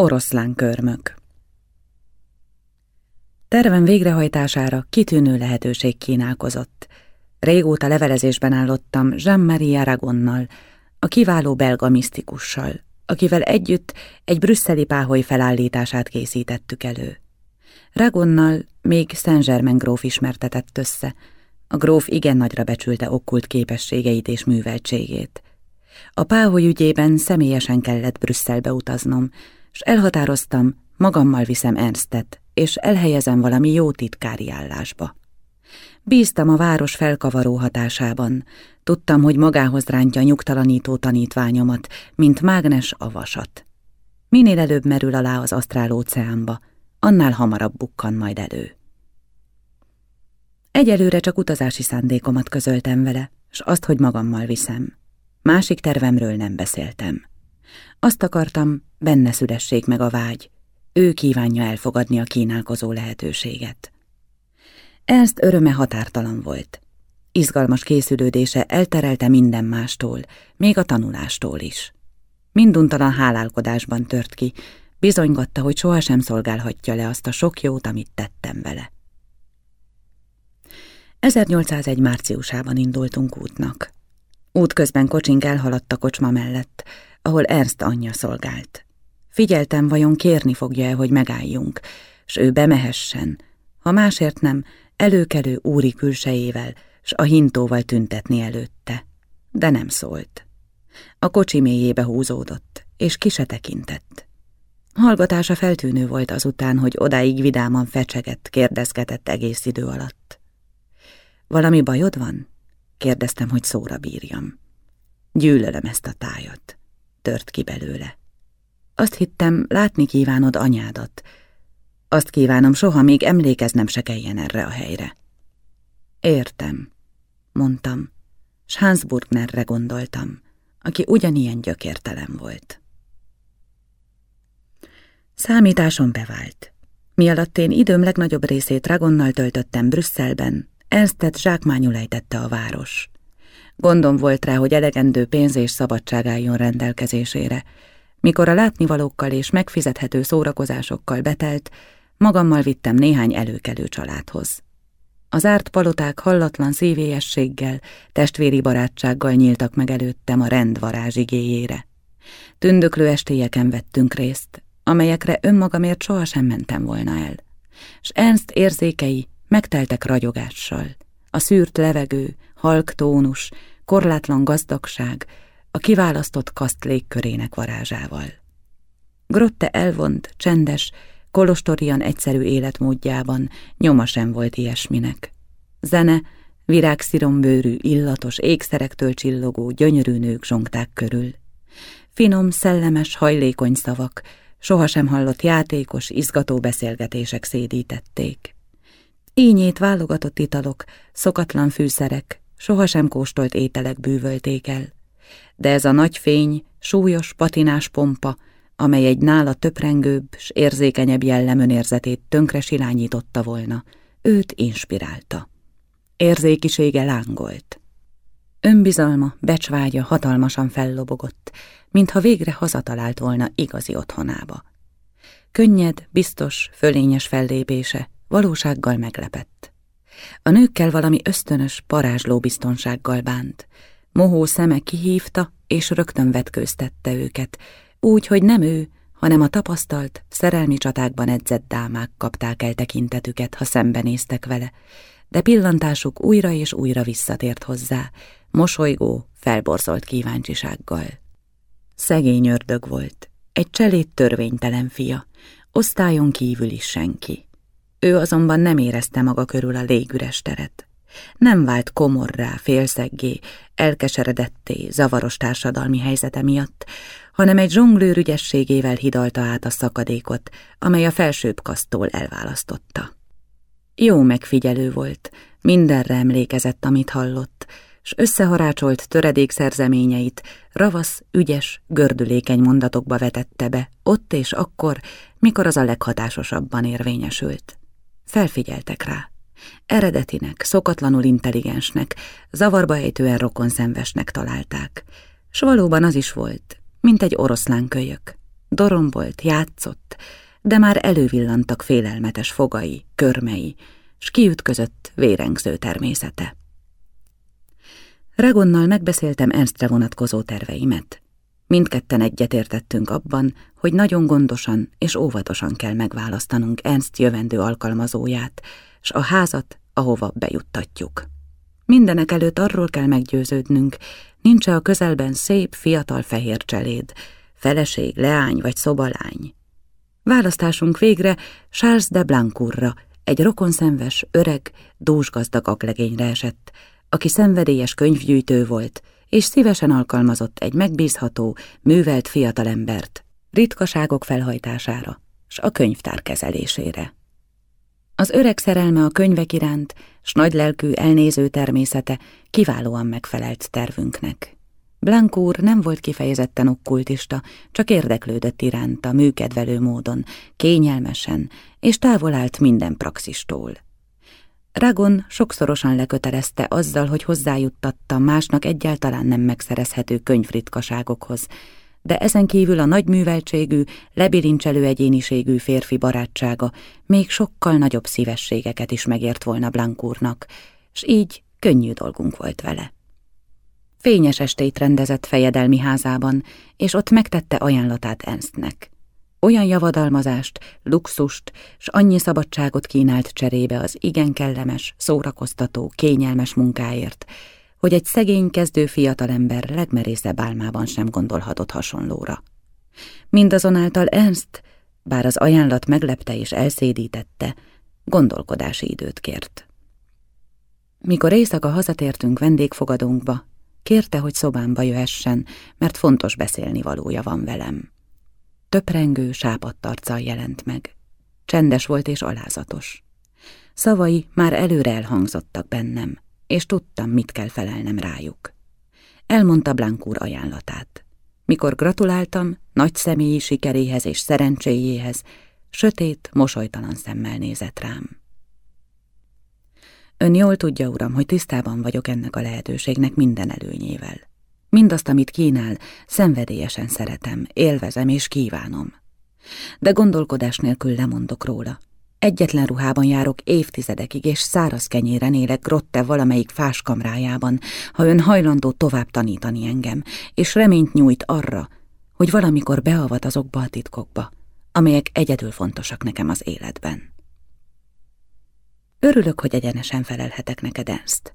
Oroszlán körmök Terven végrehajtására kitűnő lehetőség kínálkozott. Régóta levelezésben állottam Jean-Marie Aragonnal, a kiváló belga misztikussal, akivel együtt egy brüsszeli páholy felállítását készítettük elő. Ragonnal még Saint-Germain gróf ismertetett össze. A gróf igen nagyra becsülte okkult képességeit és műveltségét. A páholy ügyében személyesen kellett Brüsszelbe utaznom, és elhatároztam, magammal viszem Ernstet, és elhelyezem valami jó titkári állásba. Bíztam a város felkavaró hatásában, tudtam, hogy magához rántja nyugtalanító tanítványomat, mint mágnes a vasat. Minél előbb merül alá az asztrál óceánba, annál hamarabb bukkan majd elő. Egyelőre csak utazási szándékomat közöltem vele, s azt, hogy magammal viszem. Másik tervemről nem beszéltem. Azt akartam, benne szülessék meg a vágy. Ő kívánja elfogadni a kínálkozó lehetőséget. Ernst öröme határtalan volt. Izgalmas készülődése elterelte minden mástól, még a tanulástól is. Minduntalan hálálkodásban tört ki, bizonygatta, hogy sohasem szolgálhatja le azt a sok jót, amit tettem vele. 1801 márciusában indultunk útnak. Útközben kocsink elhaladt a kocsma mellett, ahol Ernst anyja szolgált. Figyeltem, vajon kérni fogja-e, hogy megálljunk, s ő bemehessen, ha másért nem, előkelő úri külsejével, s a hintóval tüntetni előtte. De nem szólt. A kocsi mélyébe húzódott, és ki se tekintett. Hallgatása feltűnő volt azután, hogy odáig vidáman fecsegett, kérdezgetett egész idő alatt. Valami bajod van? Kérdeztem, hogy szóra bírjam. Gyűlölöm ezt a tájat. Tört ki belőle. Azt hittem, látni kívánod anyádat. Azt kívánom, soha még emlékeznem se kelljen erre a helyre. Értem, mondtam, s Hansburgnerre gondoltam, aki ugyanilyen gyökértelen volt. Számításom bevált. Mi alatt én időm legnagyobb részét Ragonnal töltöttem Brüsszelben, Ernstet zsákmányul ejtette a város. Gondom volt rá, hogy elegendő pénz és szabadság álljon rendelkezésére. Mikor a látnivalókkal és megfizethető szórakozásokkal betelt, magammal vittem néhány előkelő családhoz. Az árt paloták hallatlan szívélyességgel, testvéri barátsággal nyíltak meg előttem a rend varázsigéjére. Tündöklő estélyeken vettünk részt, amelyekre önmagamért sohasem mentem volna el. S Ernst érzékei megteltek ragyogással. A szűrt levegő, halk tónus, korlátlan gazdagság, a kiválasztott kaszt légkörének varázsával. Grotte elvont, csendes, kolostorian egyszerű életmódjában nyoma sem volt ilyesminek. Zene, virágszirombőrű, illatos, ékszerektől csillogó, gyönyörű nők zsongták körül. Finom, szellemes, hajlékony szavak, sohasem hallott játékos, izgató beszélgetések szédítették. Ínyét válogatott italok, szokatlan fűszerek, sohasem kóstolt ételek bűvölték el. De ez a nagy fény, súlyos, patinás pompa, amely egy nála töprengőbb s érzékenyebb jellem önérzetét tönkre silányította volna, őt inspirálta. Érzékisége lángolt. Önbizalma, becsvágya hatalmasan fellobogott, mintha végre hazatalált volna igazi otthonába. Könnyed, biztos, fölényes fellépése valósággal meglepett. A nőkkel valami ösztönös, parázsló biztonsággal bánt. Mohó szeme kihívta, és rögtön vetkőztette őket, úgy, hogy nem ő, hanem a tapasztalt, szerelmi csatákban edzett dámák kapták el tekintetüket, ha szembenéztek vele, de pillantásuk újra és újra visszatért hozzá, mosolygó, felborzolt kíváncsisággal. Szegény ördög volt, egy cselét törvénytelen fia, osztályon kívül is senki. Ő azonban nem érezte maga körül a légüres teret. Nem vált komorrá, félszeggé, elkeseredetté, zavaros társadalmi helyzete miatt, hanem egy zsonglőr ügyességével hidalta át a szakadékot, amely a felsőbb kasztól elválasztotta. Jó megfigyelő volt, mindenre emlékezett, amit hallott, s összeharácsolt töredék szerzeményeit ravasz, ügyes, gördülékeny mondatokba vetette be, ott és akkor, mikor az a leghatásosabban érvényesült. Felfigyeltek rá. Eredetinek, szokatlanul intelligensnek, zavarba ejtően rokonszenvesnek találták, s valóban az is volt, mint egy oroszlán kölyök. Dorombolt, játszott, de már elővillantak félelmetes fogai, körmei, s kiütközött vérengző természete. Ragonnal megbeszéltem Ernstre vonatkozó terveimet. Mindketten egyetértettünk abban, hogy nagyon gondosan és óvatosan kell megválasztanunk Ernst jövendő alkalmazóját, s a házat, ahova bejuttatjuk. Mindenek előtt arról kell meggyőződnünk, nincs -e a közelben szép, fiatal fehér cseléd, feleség, leány vagy szobalány. Választásunk végre Charles de Blancourra, egy rokonszenves, öreg, dúsgazdag aklegényre esett, aki szenvedélyes könyvgyűjtő volt, és szívesen alkalmazott egy megbízható, művelt fiatalembert, ritkaságok felhajtására, s a könyvtár kezelésére. Az öreg szerelme a könyvek iránt, s nagylelkű elnéző természete kiválóan megfelelt tervünknek. Blankúr nem volt kifejezetten okkultista, csak érdeklődött iránta műkedvelő módon, kényelmesen, és távol állt minden praxistól. Ragon sokszorosan lekötelezte azzal, hogy hozzájuttatta másnak egyáltalán nem megszerezhető könyvritkaságokhoz, de ezen kívül a nagyműveltségű, lebilincselő egyéniségű férfi barátsága még sokkal nagyobb szívességeket is megért volna Blankúrnak, s így könnyű dolgunk volt vele. Fényes estét rendezett fejedelmi házában, és ott megtette ajánlatát Ernstnek. Olyan javadalmazást, luxust, s annyi szabadságot kínált cserébe az igen kellemes, szórakoztató, kényelmes munkáért, hogy egy szegény kezdő fiatalember legmerészebb álmában sem gondolhatott hasonlóra. Mindazonáltal Ernst, bár az ajánlat meglepte és elszédítette, gondolkodási időt kért. Mikor éjszaka hazatértünk vendégfogadónkba, kérte, hogy szobámba jöhessen, mert fontos beszélni valója van velem. Töprengő, sápadt arccal jelent meg. Csendes volt és alázatos. Szavai már előre elhangzottak bennem, és tudtam, mit kell felelnem rájuk. Elmondta Blankúr ajánlatát. Mikor gratuláltam nagy személyi sikeréhez és szerencséjéhez, sötét, mosolytalan szemmel nézett rám. Ön jól tudja, uram, hogy tisztában vagyok ennek a lehetőségnek minden előnyével. Mindazt, amit kínál, szenvedélyesen szeretem, élvezem és kívánom. De gondolkodás nélkül lemondok róla. Egyetlen ruhában járok évtizedekig, és száraz kenyéren élek Grotte valamelyik fáskamrájában, ha ön hajlandó tovább tanítani engem, és reményt nyújt arra, hogy valamikor beavat azokba a titkokba, amelyek egyedül fontosak nekem az életben. Örülök, hogy egyenesen felelhetek neked ezt.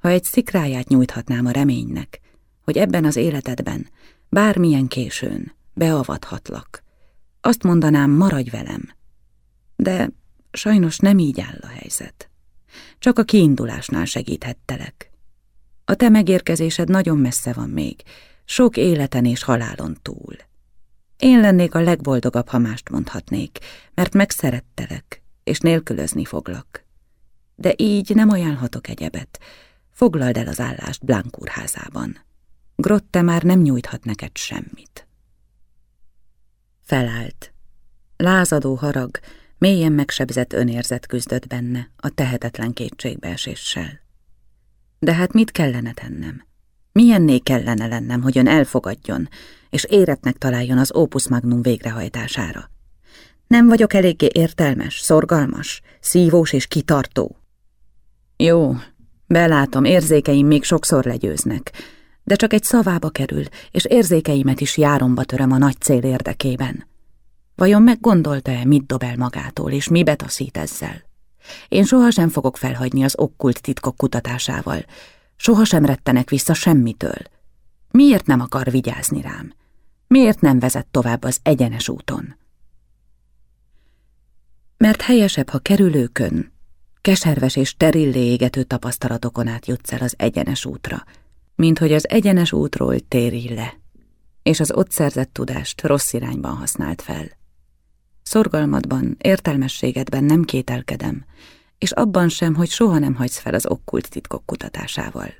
Ha egy szikráját nyújthatnám a reménynek, hogy ebben az életedben, bármilyen későn, beavathatlak, azt mondanám, maradj velem. De sajnos nem így áll a helyzet. Csak a kiindulásnál segíthettelek. A te megérkezésed nagyon messze van még, sok életen és halálon túl. Én lennék a legboldogabb, ha mást mondhatnék, mert megszerettelek, és nélkülözni foglak. De így nem ajánlhatok egyebet. Foglald el az állást Blankúr házában. Grotte már nem nyújthat neked semmit. Felállt. Lázadó harag, mélyen megsebzett önérzet küzdött benne a tehetetlen kétségbeeséssel. De hát mit kellene tennem? Milyenné kellene lennem, hogy ön elfogadjon, és éretnek találjon az Opus Magnum végrehajtására? Nem vagyok eléggé értelmes, szorgalmas, szívós és kitartó. Jó, belátom, érzékeim még sokszor legyőznek, de csak egy szavába kerül, és érzékeimet is járomba töröm a nagy cél érdekében. Vajon meggondolta-e, mit dob el magától, és mi betaszít ezzel? Én sohasem fogok felhagyni az okkult titkok kutatásával. Sohasem rettenek vissza semmitől. Miért nem akar vigyázni rám? Miért nem vezet tovább az egyenes úton? Mert helyesebb, ha kerülőkön, keserves és terillé égető tapasztalatokon át jutsz el az egyenes útra, mint hogy az egyenes útról térj le, és az ott szerzett tudást rossz irányban használt fel. Szorgalmadban, értelmességedben nem kételkedem, és abban sem, hogy soha nem hagysz fel az okkult titkok kutatásával.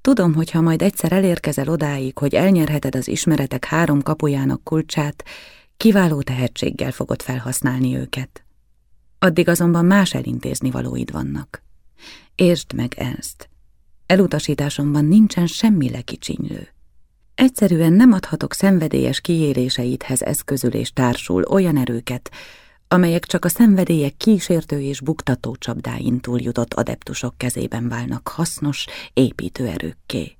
Tudom, hogy ha majd egyszer elérkezel odáig, hogy elnyerheted az ismeretek három kapujának kulcsát, kiváló tehetséggel fogod felhasználni őket. Addig azonban más elintézni valóid vannak. Értsd meg ezt. Elutasításomban nincsen semmi lekicsinylő. Egyszerűen nem adhatok szenvedélyes kiéréseidhez eszközül és társul olyan erőket, amelyek csak a szenvedélyek kísértő és buktató csapdáin túljutott adeptusok kezében válnak hasznos, építő erőkké.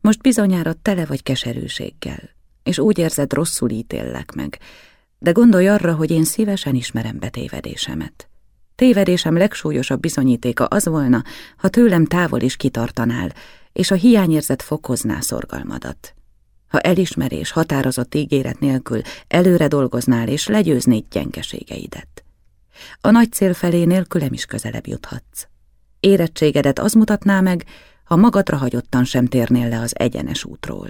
Most bizonyára tele vagy keserűséggel, és úgy érzed, rosszul ítélek meg, de gondolj arra, hogy én szívesen ismerem betévedésemet. Tévedésem legsúlyosabb bizonyítéka az volna, ha tőlem távol is kitartanál, és a hiányérzet fokozná szorgalmadat. Ha elismerés, határozott ígéret nélkül előre dolgoznál és legyőznéd gyengeségeidet. A nagy cél felé nélkülem is közelebb juthatsz. Érettségedet az mutatná meg, ha magadra hagyottan sem térnél le az egyenes útról.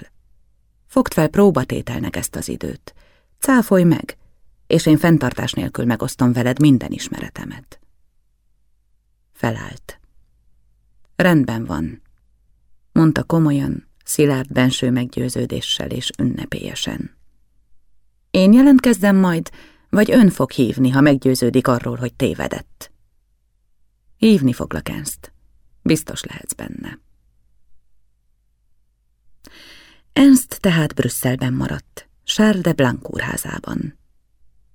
Fogd fel próbatételnek ezt az időt. Cáfolj meg, és én fenntartás nélkül megosztom veled minden ismeretemet. Felállt. Rendben van, mondta komolyan, szilárd benső meggyőződéssel és ünnepélyesen. Én jelentkezzem majd, vagy ön fog hívni, ha meggyőződik arról, hogy tévedett. Hívni foglak ezt. Biztos lehetsz benne. Ernst tehát Brüsszelben maradt, Charles de Blanc úrházában.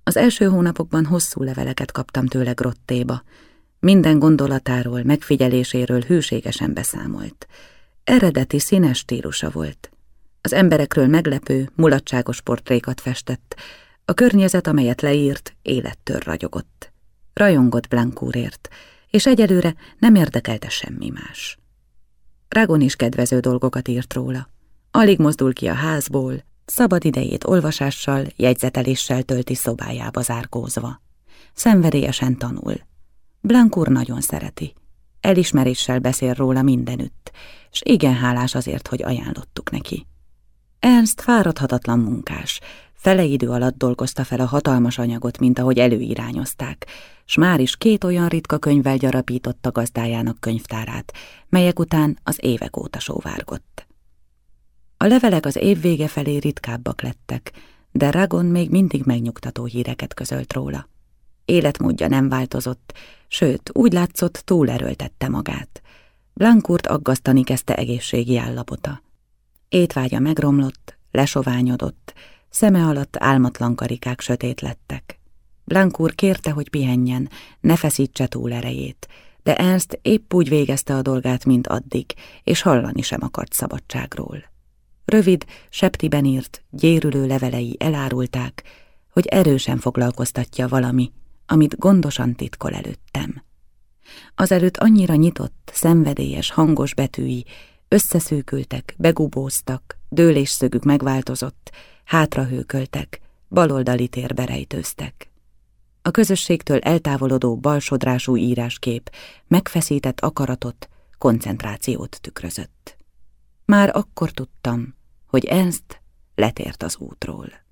Az első hónapokban hosszú leveleket kaptam tőle grottéba, minden gondolatáról, megfigyeléséről hűségesen beszámolt. Eredeti színes stílusa volt. Az emberekről meglepő, mulatságos portrékat festett, a környezet, amelyet leírt, élettől ragyogott. Rajongott Blankúrért, és egyelőre nem érdekelte semmi más. Ragon is kedvező dolgokat írt róla. Alig mozdul ki a házból, szabad idejét olvasással, jegyzeteléssel tölti szobájába zárkózva. Szenvedélyesen tanul. Blankúr nagyon szereti. Elismeréssel beszél róla mindenütt, és igen hálás azért, hogy ajánlottuk neki. Ernst fáradhatatlan munkás, fele idő alatt dolgozta fel a hatalmas anyagot, mint ahogy előirányozták, s már is két olyan ritka könyvvel gyarapította gazdájának könyvtárát, melyek után az évek óta sóvárgott. A levelek az év vége felé ritkábbak lettek, de Ragon még mindig megnyugtató híreket közölt róla. Életmódja nem változott, sőt, úgy látszott, túlerőltette magát. Blankurt aggasztani kezdte egészségi állapota. Étvágya megromlott, lesoványodott, szeme alatt álmatlan karikák sötét lettek. Blankur kérte, hogy pihenjen, ne feszítse túl erejét, de Ernst épp úgy végezte a dolgát, mint addig, és hallani sem akart szabadságról. Rövid, septiben írt, gyérülő levelei elárulták, hogy erősen foglalkoztatja valami, amit gondosan titkol előttem. Azelőtt annyira nyitott, szenvedélyes, hangos betűi összeszűkültek, begubóztak, dőlésszögük megváltozott, hátrahőköltek, baloldali térbe rejtőztek. A közösségtől eltávolodó balsodrású íráskép megfeszített akaratot, koncentrációt tükrözött. Már akkor tudtam, hogy Ernst letért az útról.